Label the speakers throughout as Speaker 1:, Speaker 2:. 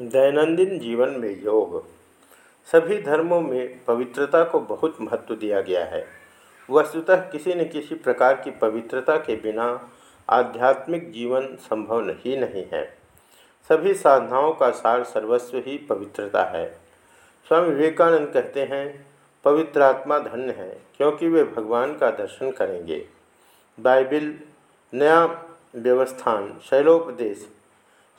Speaker 1: दैनंदिन जीवन में योग सभी धर्मों में पवित्रता को बहुत महत्व दिया गया है। वस्तुतः किसी न किसी प्रकार की पवित्रता के बिना आध्यात्मिक जीवन संभव ही नहीं है। सभी साधनाओं का सार सर्वस्व ही पवित्रता है। स्वामी विवेकानंद कहते हैं, पवित्र आत्मा धन्य है, क्योंकि वे भगवान का दर्शन करेंगे। बाइबिल, नया व्यवस्थान, शैलोपदेश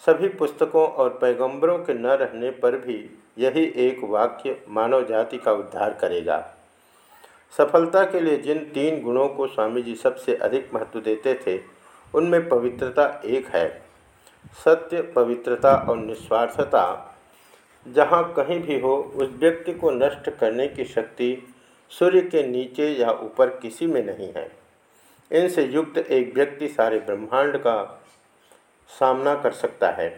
Speaker 1: सभी पुस्तकों और पैगंबरों के न रहने पर भी यही एक वाक्य मानव जाति का उद्धार करेगा। सफलता के लिए जिन तीन गुणों को स्वामी जी सबसे अधिक महत्व देते थे, उनमें पवित्रता एक है। सत्य, पवित्रता और निस्वार्थता। जहाँ कहीं भी हो, उस व्यक्ति को नष्ट करने की शक्ति सूर्य के नीचे या ऊपर किसी में नहीं है। इनसे युक्त एक व्यक्ति सारे ब्रह्मांड का सामना कर सकता है।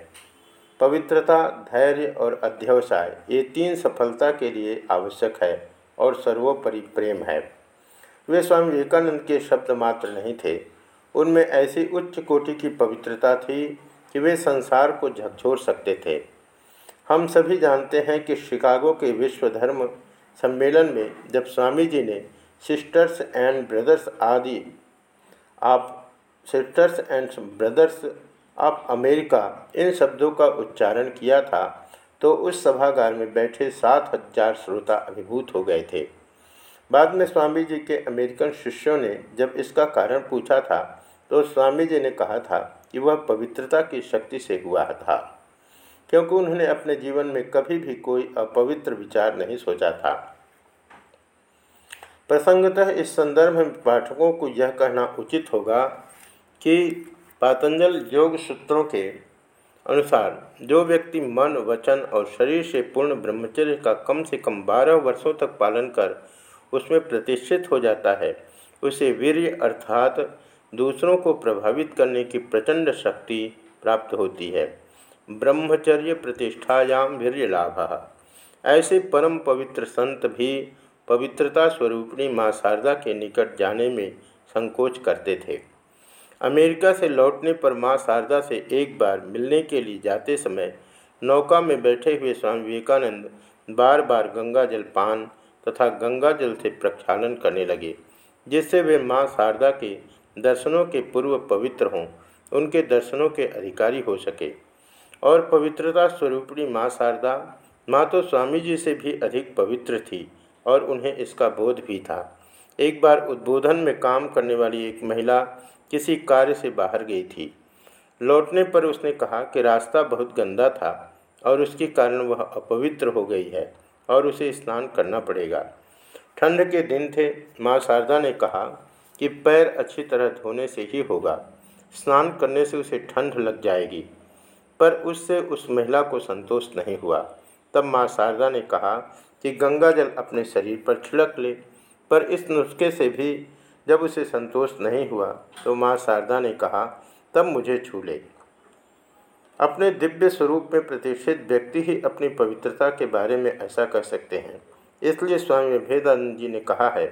Speaker 1: पवित्रता, धैर्य और अध्यवसाय, ये तीन सफलता के लिए आवश्यक है और सर्वोपरि प्रेम है। वे स्वामी विवेकानंद के शब्द मात्र नहीं थे। उनमें ऐसी उच्च कोटि की पवित्रता थी कि वे संसार को झकझोर सकते थे। हम सभी जानते हैं कि शिकागो के विश्व धर्म सम्मेलन में जब स्वामी जी ने सिस्टर्स एंड ब्रदर्स आदि, आप सिस्टर्स एंड ब्रदर्स अब अमेरिका इन शब्दों का उच्चारण किया था तो उस सभागार में बैठे सात हज़ार श्रोता अभिभूत हो गए थे। बाद में स्वामी जी के अमेरिकन शिष्यों ने जब इसका कारण पूछा था तो स्वामी जी ने कहा था कि वह पवित्रता की शक्ति से हुआ था, क्योंकि उन्होंने अपने जीवन में कभी भी कोई अपवित्र विचार नहीं सोचा था। प्रसंगतः इस संदर्भ में पाठकों को यह कहना उचित होगा कि पातंजल योग सूत्रों के अनुसार, जो व्यक्ति मन, वचन और शरीर से पूर्ण ब्रह्मचर्य का कम से कम बारह वर्षों तक पालन कर उसमें प्रतिष्ठित हो जाता है, उसे वीर्य अर्थात दूसरों को प्रभावित करने की प्रचंड शक्ति प्राप्त होती है। ब्रह्मचर्य प्रतिष्ठायाम वीर्य लाभ। ऐसे परम पवित्र संत भी पवित्रता स्वरूपिणी माँ शारदा के निकट जाने में संकोच करते थे। अमेरिका से लौटने पर माँ शारदा से एक बार मिलने के लिए जाते समय नौका में बैठे हुए स्वामी विवेकानंद बार बार गंगा जल पान तथा गंगा जल से प्रक्षालन करने लगे, जिससे वे माँ शारदा के दर्शनों के पूर्व पवित्र हों, उनके दर्शनों के अधिकारी हो सके। और पवित्रता स्वरूपणी माँ शारदा, माँ तो स्वामी जी से भी अधिक पवित्र थी और उन्हें इसका बोध भी था। एक बार उद्बोधन में काम करने वाली एक महिला किसी कार्य से बाहर गई थी। लौटने पर उसने कहा कि रास्ता बहुत गंदा था और उसके कारण वह अपवित्र हो गई है और उसे स्नान करना पड़ेगा। ठंड के दिन थे। माँ शारदा ने कहा कि पैर अच्छी तरह धोने से ही होगा। स्नान करने से उसे ठंड लग जाएगी। पर उससे उस महिला को संतोष नहीं हुआ। तब माँ शारदा ने कहा कि गंगा जल अपने शरीर पर छिड़क ले पर इस नुस्खे से भी जब उसे संतोष नहीं हुआ तो माँ शारदा ने कहा, तब मुझे छू ले। अपने दिव्य स्वरूप में प्रतिष्ठित व्यक्ति ही अपनी पवित्रता के बारे में ऐसा कर सकते हैं। इसलिए स्वामी विभेदानंद जी ने कहा है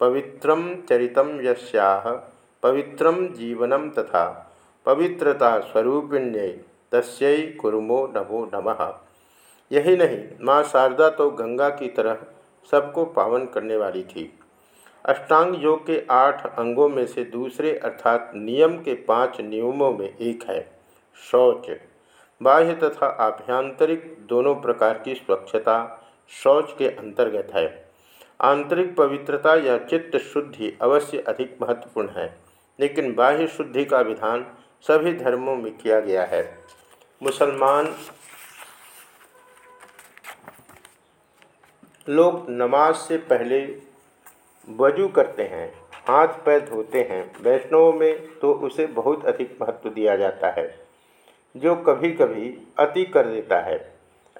Speaker 1: पवित्रम चरितम यस्याह पवित्रम जीवनम तथा पवित्रता स्वरूपिण्य तस्यै कुरुमो नमो नमः। यही नहीं, माँ शारदा तो गंगा की तरह सबको पावन करने वाली थी। अष्टांग योग के आठ अंगों में से दूसरे अर्थात नियम के पाँच नियमों में एक है। शौच। बाह्य तथा आभ्यंतरिक दोनों प्रकार की स्वच्छता शौच के अंतर्गत है। आंतरिक पवित्रता या चित्त शुद्धि अवश्य अधिक महत्वपूर्ण है, लेकिन बाह्य शुद्धि का विधान सभी धर्मों में किया गया है। मुसलमान लोग नमाज़ से पहले वज़ू करते हैं, हाथ पैर धोते हैं, वैष्णवों में तो उसे बहुत अधिक महत्व दिया जाता है, जो कभी कभी अति कर देता है।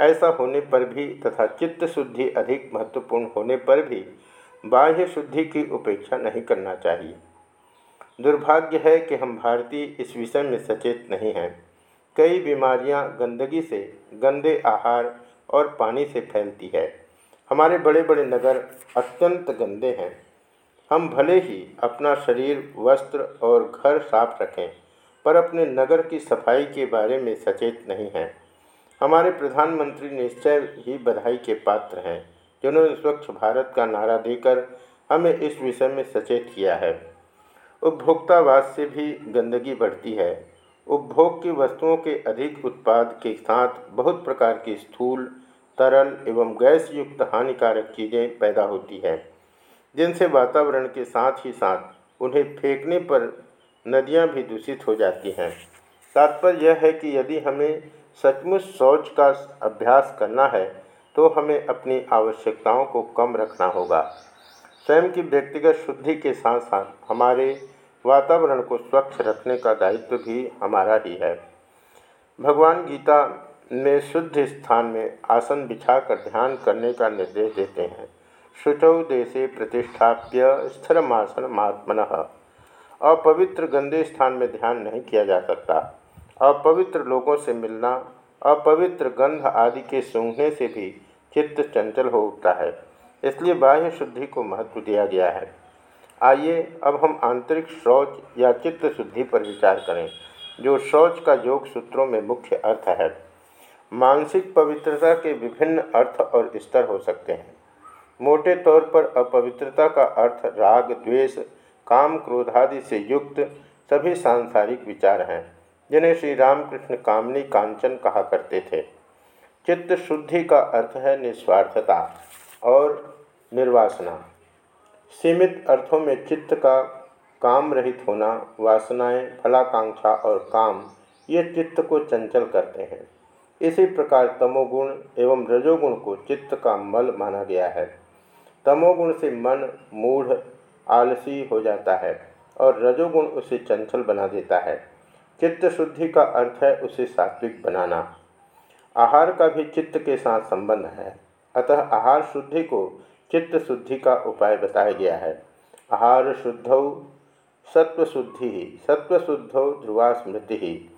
Speaker 1: ऐसा होने पर भी तथा चित्त शुद्धि अधिक महत्वपूर्ण होने पर भी बाह्य शुद्धि की उपेक्षा नहीं करना चाहिए। दुर्भाग्य है कि हम भारतीय इस विषय में सचेत नहीं हैं। कई बीमारियाँ गंदगी से, गंदे आहार और पानी से फैलती है। हमारे बड़े बड़े नगर अत्यंत गंदे हैं। हम भले ही अपना शरीर, वस्त्र और घर साफ़ रखें, पर अपने नगर की सफ़ाई के बारे में सचेत नहीं हैं। हमारे प्रधानमंत्री निश्चय ही बधाई के पात्र हैं, जिन्होंने स्वच्छ भारत का नारा देकर हमें इस विषय में सचेत किया है। उपभोक्तावाद से भी गंदगी बढ़ती है। उपभोग की वस्तुओं के अधिक उत्पाद के साथ बहुत प्रकार की स्थूल तरल एवं गैस युक्त हानिकारक चीज़ें पैदा होती हैं, जिनसे वातावरण के साथ ही साथ उन्हें फेंकने पर नदियाँ भी दूषित हो जाती हैं। तात्पर्य यह है कि यदि हमें सचमुच शौच का अभ्यास करना है तो हमें अपनी आवश्यकताओं को कम रखना होगा। स्वयं की व्यक्तिगत शुद्धि के साथ साथ हमारे वातावरण को स्वच्छ रखने का दायित्व भी हमारा ही है। भगवान गीता में शुद्ध स्थान में आसन बिछाकर ध्यान करने का निर्देश देते हैं। शुचौ देशे प्रतिष्ठाप्य स्थिरमासन महात्मन अपवित्र गंदे स्थान में ध्यान नहीं किया जा सकता। अपवित्र लोगों से मिलना, अपवित्र गंध आदि के सूंघने से भी चित्त चंचल हो उठता है। इसलिए बाह्य शुद्धि को महत्व दिया गया है। आइए अब हम आंतरिक शौच या चित्त शुद्धि पर विचार करें, जो शौच का योग सूत्रों में मुख्य अर्थ है। मानसिक पवित्रता के विभिन्न अर्थ और स्तर हो सकते हैं। मोटे तौर पर अपवित्रता का अर्थ राग, द्वेष, काम क्रोधादि से युक्त सभी सांसारिक विचार हैं, जिन्हें श्री रामकृष्ण कामनी कांचन कहा करते थे। चित्त शुद्धि का अर्थ है निस्वार्थता और निर्वासना। सीमित अर्थों में चित्त का काम रहित होना, वासनाएँ, फलाकांक्षा और काम, ये चित्त को चंचल करते हैं। इसी प्रकार तमोगुण एवं रजोगुण को चित्त का मल माना गया है। तमोगुण से मन, मूढ़, आलसी हो जाता है और रजोगुण उसे चंचल बना देता है। चित्त शुद्धि का अर्थ है उसे सात्विक बनाना। आहार का भी चित्त के साथ संबंध है। अतः आहार शुद्धि को चित्त शुद्धि का उपाय बताया गया है। आहार शुद्धौ सत्वशुद्धि सत्वशुद्धौ ध्रुवा स्मृति। ही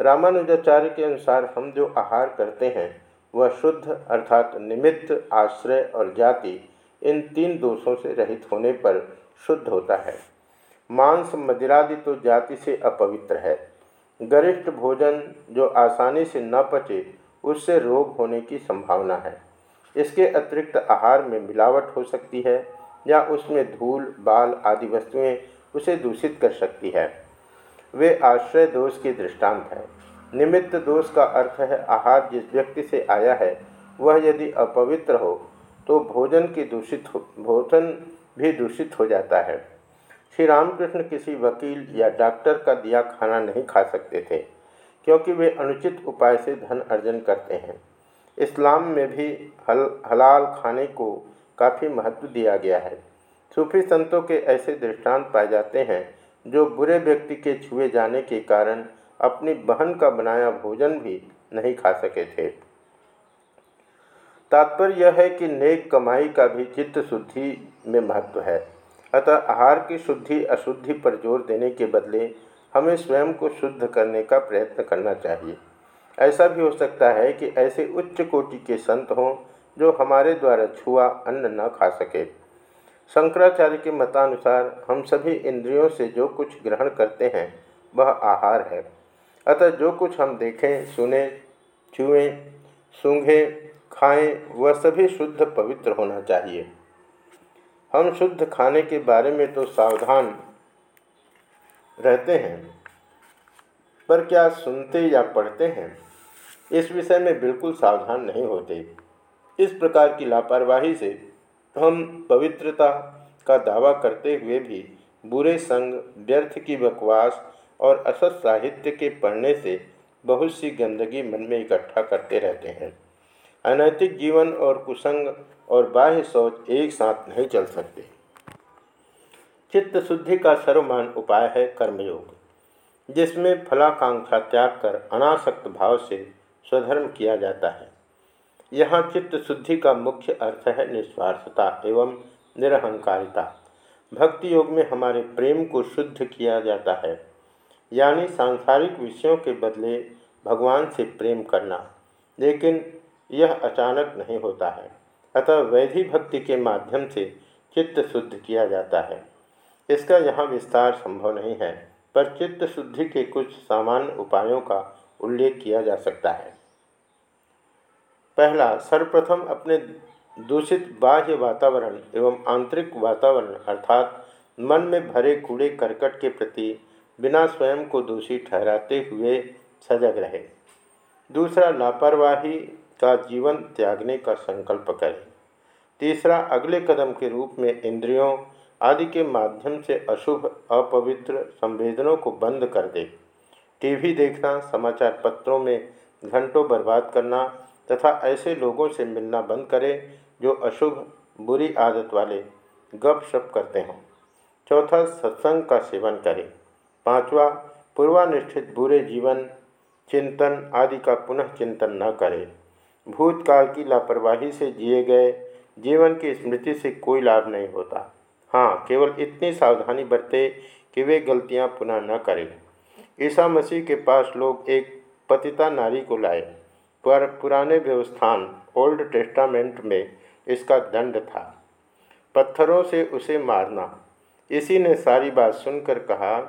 Speaker 1: रामानुजाचार्य के अनुसार हम जो आहार करते हैं, वह शुद्ध अर्थात निमित्त, आश्रय और जाति, इन तीन दोषों से रहित होने पर शुद्ध होता है। मांस मदिरादि तो जाति से अपवित्र है। गरिष्ठ भोजन जो आसानी से न पचे, उससे रोग होने की संभावना है। इसके अतिरिक्त आहार में मिलावट हो सकती है, या उसमें धूल, बाल आदि वस्तुएँ उसे दूषित कर सकती है। वे आश्रय दोष की दृष्टांत है। निमित्त दोष का अर्थ है आहार जिस व्यक्ति से आया है, वह यदि अपवित्र हो तो भोजन की दूषित भोजन भी दूषित हो जाता है। श्री रामकृष्ण किसी वकील या डॉक्टर का दिया खाना नहीं खा सकते थे, क्योंकि वे अनुचित उपाय से धन अर्जन करते हैं। इस्लाम में भी हल, हलाल खाने को काफ़ी महत्व दिया गया है। सूफी संतों के ऐसे दृष्टांत पाए जाते हैं जो बुरे व्यक्ति के छुए जाने के कारण अपनी बहन का बनाया भोजन भी नहीं खा सके थे। तात्पर्य यह है कि नेक कमाई का भी चित्त शुद्धि में महत्व है। अतः आहार की शुद्धि, अशुद्धि पर ज़ोर देने के बदले हमें स्वयं को शुद्ध करने का प्रयत्न करना चाहिए। ऐसा भी हो सकता है कि ऐसे उच्च कोटि के संत हों जो हमारे द्वारा छुआ अन्न न खा सके। शंकराचार्य के मतानुसार हम सभी इंद्रियों से जो कुछ ग्रहण करते हैं, वह आहार है। अतः जो कुछ हम देखें, सुने, छुएँ, सूंघें, खाएँ, वह सभी शुद्ध पवित्र होना चाहिए। हम शुद्ध खाने के बारे में तो सावधान रहते हैं, पर क्या सुनते या पढ़ते हैं, इस विषय में बिल्कुल सावधान नहीं होते। इस प्रकार की लापरवाही से हम पवित्रता का दावा करते हुए भी बुरे संग, व्यर्थ की बकवास और असत साहित्य के पढ़ने से बहुत सी गंदगी मन में इकट्ठा करते रहते हैं। अनैतिक जीवन और कुसंग और बाह्य सोच एक साथ नहीं चल सकते। चित्त शुद्धि का सर्वमान उपाय है कर्मयोग, जिसमें फलाकांक्षा त्याग कर अनासक्त भाव से स्वधर्म किया जाता है। यहाँ चित्त शुद्धि का मुख्य अर्थ है निस्वार्थता एवं निरहंकारिता। भक्ति योग में हमारे प्रेम को शुद्ध किया जाता है, यानी सांसारिक विषयों के बदले भगवान से प्रेम करना। लेकिन यह अचानक नहीं होता है, अतः वैधि भक्ति के माध्यम से चित्त शुद्ध किया जाता है। इसका यहाँ विस्तार संभव नहीं है, पर चित्त शुद्धि के कुछ सामान्य उपायों का उल्लेख किया जा सकता है। पहला, सर्वप्रथम अपने दूषित बाह्य वातावरण एवं आंतरिक वातावरण अर्थात मन में भरे कूड़े करकट के प्रति बिना स्वयं को दोषी ठहराते हुए सजग रहे। दूसरा, लापरवाही का जीवन त्यागने का संकल्प करें। तीसरा, अगले कदम के रूप में इंद्रियों आदि के माध्यम से अशुभ, अपवित्र संवेदनों को बंद कर दे। टीवी देखना, समाचार पत्रों में घंटों बर्बाद करना तथा ऐसे लोगों से मिलना बंद करें जो अशुभ, बुरी आदत वाले गप शप करते हों। चौथा, सत्संग का सेवन करें। पांचवा पूर्वानिष्ठित बुरे जीवन, चिंतन आदि का पुनः चिंतन न करें। भूतकाल की लापरवाही से जिए गए जीवन की स्मृति से कोई लाभ नहीं होता। हाँ केवल इतनी सावधानी बरते कि वे गलतियाँ पुनः न करें। ईसा मसीह के पास लोग एक पतिता नारी को लाए। पर पुराने व्यवस्थान, ओल्ड टेस्टामेंट में इसका दंड था। पत्थरों से उसे मारना। इसी ने सारी बात सुनकर कहा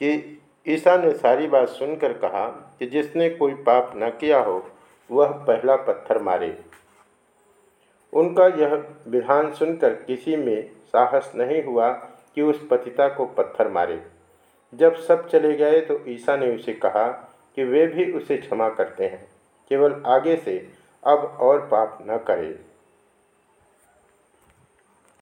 Speaker 1: कि, ईसा ने सारी बात सुनकर कहा कि जिसने कोई पाप न किया हो, वह पहला पत्थर मारे। उनका यह विधान सुनकर किसी में साहस नहीं हुआ कि उस पतिता को पत्थर मारे। जब सब चले गए तो ईसा ने उसे कहा कि वे भी उसे क्षमा करते हैं। केवल आगे से अब और पाप न करें।